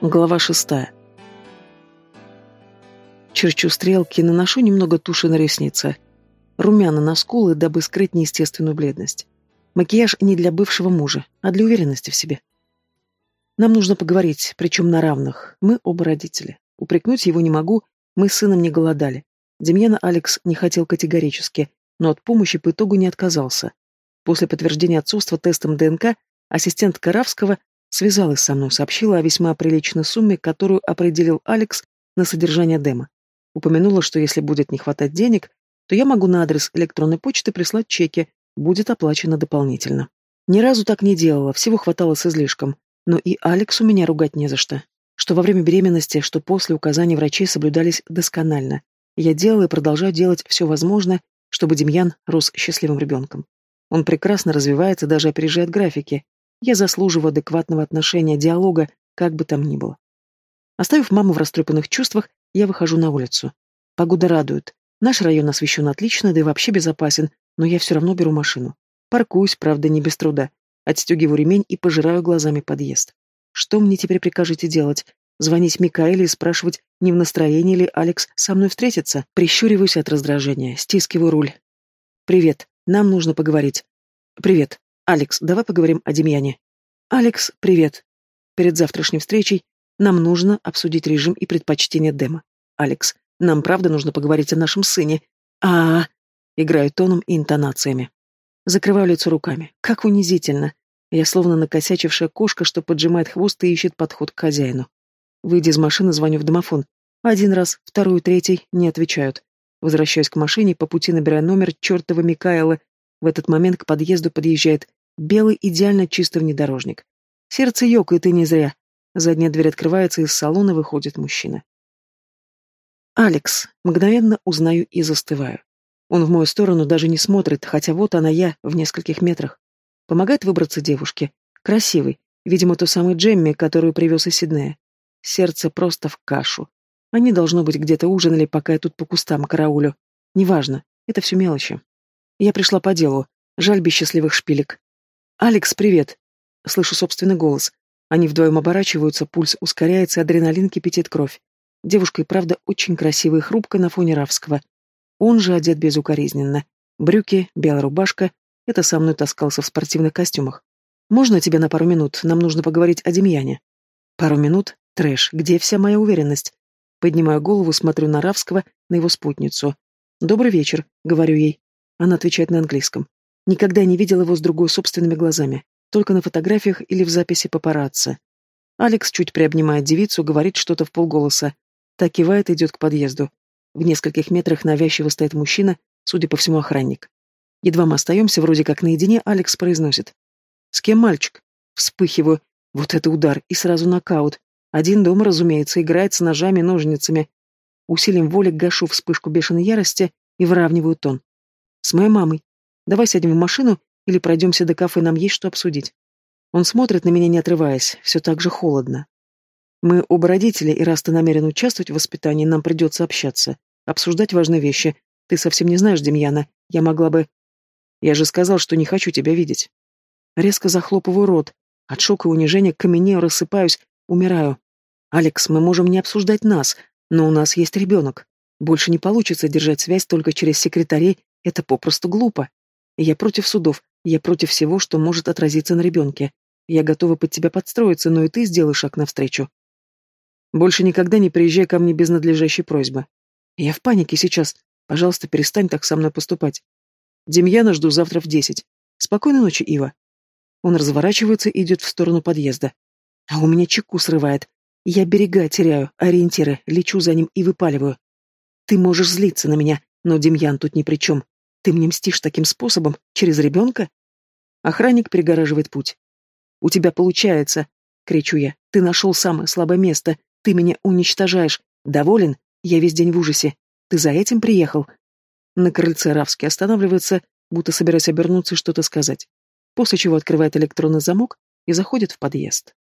Глава шестая. Черчу стрелки, наношу немного туши на ресницы. Румяна на скулы, дабы скрыть неестественную бледность. Макияж не для бывшего мужа, а для уверенности в себе. Нам нужно поговорить, причем на равных. Мы оба родители. Упрекнуть его не могу, мы с сыном не голодали. Демьяна Алекс не хотел категорически, но от помощи по итогу не отказался. После подтверждения отцовства тестом ДНК ассистент Каравского Связалась со мной, сообщила о весьма приличной сумме, которую определил Алекс на содержание демо. Упомянула, что если будет не хватать денег, то я могу на адрес электронной почты прислать чеки, будет оплачено дополнительно. Ни разу так не делала, всего хватало с излишком. Но и Алексу меня ругать не за что. Что во время беременности, что после указаний врачей соблюдались досконально. Я делала и продолжаю делать все возможное, чтобы Демьян рос счастливым ребенком. Он прекрасно развивается, даже опережает графики, я заслуживаю адекватного отношения, диалога, как бы там ни было. Оставив маму в растрепанных чувствах, я выхожу на улицу. Погода радует. Наш район освещен отлично, да и вообще безопасен, но я все равно беру машину. Паркуюсь, правда, не без труда. Отстегиваю ремень и пожираю глазами подъезд. Что мне теперь прикажете делать? Звонить Микаэле и спрашивать, не в настроении ли Алекс со мной встретиться? Прищуриваюсь от раздражения, стискиваю руль. «Привет, нам нужно поговорить». «Привет. «Алекс, давай поговорим о Демьяне». «Алекс, привет. Перед завтрашней встречей нам нужно обсудить режим и предпочтения Дема. Алекс, нам правда нужно поговорить о нашем сыне. а, -а, -а Играю тоном и интонациями. Закрываю лицо руками. Как унизительно. Я словно накосячившая кошка, что поджимает хвост и ищет подход к хозяину. Выйдя из машины, звоню в домофон. Один раз, второй, третий не отвечают. Возвращаюсь к машине, по пути набирая номер чертова Микаэла. В этот момент к подъезду подъезжает Белый идеально чистый внедорожник. Сердце ёкает и не зря. Задняя дверь открывается, и из салона выходит мужчина. Алекс. Мгновенно узнаю и застываю. Он в мою сторону даже не смотрит, хотя вот она я, в нескольких метрах. Помогает выбраться девушке. Красивый. Видимо, ту самый Джемми, которую привез из Сиднея. Сердце просто в кашу. Они, должно быть, где-то ужинали, пока я тут по кустам караулю. Неважно. Это все мелочи. Я пришла по делу. Жаль без счастливых шпилек. «Алекс, привет!» Слышу собственный голос. Они вдвоем оборачиваются, пульс ускоряется, адреналин кипятит кровь. Девушка и правда очень красивая и хрупкая на фоне Равского. Он же одет безукоризненно. Брюки, белая рубашка. Это со мной таскался в спортивных костюмах. «Можно тебе на пару минут? Нам нужно поговорить о Демьяне». «Пару минут? Трэш. Где вся моя уверенность?» Поднимаю голову, смотрю на Равского, на его спутницу. «Добрый вечер», — говорю ей. Она отвечает на английском. Никогда не видел его с другой собственными глазами, только на фотографиях или в записи папарацци. Алекс чуть приобнимает девицу, говорит что-то в полголоса. Так кивает и идет к подъезду. В нескольких метрах навязчиво стоит мужчина, судя по всему, охранник. Едва мы остаемся, вроде как наедине, Алекс произносит. «С кем мальчик?» Вспыхиваю. Вот это удар, и сразу нокаут. Один дома, разумеется, играет с ножами ножницами. Усилием воли гашу вспышку бешеной ярости и выравниваю тон. «С моей мамой. Давай сядем в машину или пройдемся до кафе, нам есть что обсудить. Он смотрит на меня, не отрываясь, все так же холодно. Мы оба родители, и раз ты намерен участвовать в воспитании, нам придется общаться, обсуждать важные вещи. Ты совсем не знаешь Демьяна, я могла бы... Я же сказал, что не хочу тебя видеть. Резко захлопываю рот. От шока и унижения каменею, рассыпаюсь, умираю. Алекс, мы можем не обсуждать нас, но у нас есть ребенок. Больше не получится держать связь только через секретарей, это попросту глупо. Я против судов, я против всего, что может отразиться на ребенке. Я готова под тебя подстроиться, но и ты сделай шаг навстречу. Больше никогда не приезжай ко мне без надлежащей просьбы. Я в панике сейчас. Пожалуйста, перестань так со мной поступать. Демьяна жду завтра в десять. Спокойной ночи, Ива. Он разворачивается и идет в сторону подъезда. А у меня чеку срывает. Я берега теряю, ориентиры, лечу за ним и выпаливаю. Ты можешь злиться на меня, но Демьян тут ни при чем. Ты мне мстишь таким способом? Через ребенка? Охранник перегораживает путь. У тебя получается, кричу я. Ты нашел самое слабое место. Ты меня уничтожаешь. Доволен? Я весь день в ужасе. Ты за этим приехал? На крыльце Равский останавливается, будто собираясь обернуться и что-то сказать. После чего открывает электронный замок и заходит в подъезд.